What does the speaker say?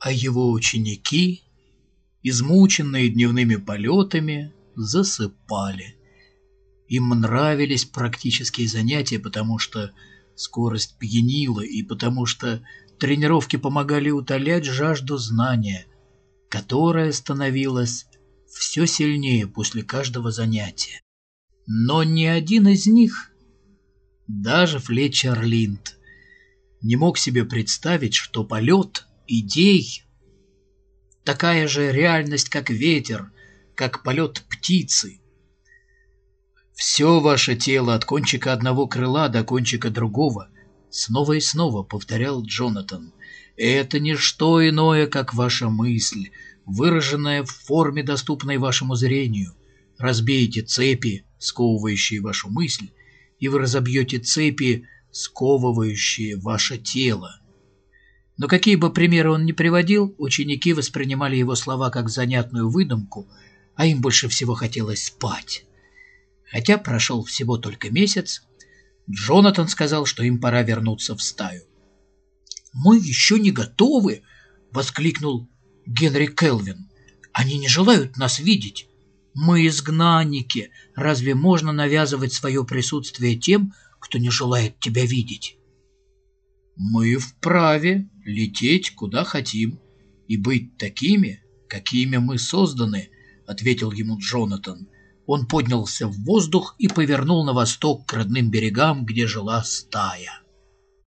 а его ученики, измученные дневными полетами, засыпали. Им нравились практические занятия, потому что скорость пьянила и потому что тренировки помогали утолять жажду знания, которая становилась все сильнее после каждого занятия. Но ни один из них, даже Флетчер Линд, не мог себе представить, что полет идей такая же реальность, как ветер, как полет птицы. Все ваше тело от кончика одного крыла до кончика другого снова и снова повторял Джонатан. Это не что иное, как ваша мысль, выраженная в форме, доступной вашему зрению. Разбейте цепи, сковывающие вашу мысль, и вы разобьете цепи, сковывающие ваше тело. Но какие бы примеры он ни приводил, ученики воспринимали его слова как занятную выдумку, а им больше всего хотелось спать. Хотя прошел всего только месяц, Джонатан сказал, что им пора вернуться в стаю. «Мы еще не готовы!» — воскликнул Генри Келвин. «Они не желают нас видеть. Мы изгнанники. Разве можно навязывать свое присутствие тем, кто не желает тебя видеть?» «Мы вправе лететь куда хотим и быть такими, какими мы созданы», — ответил ему Джонатан. Он поднялся в воздух и повернул на восток к родным берегам, где жила стая.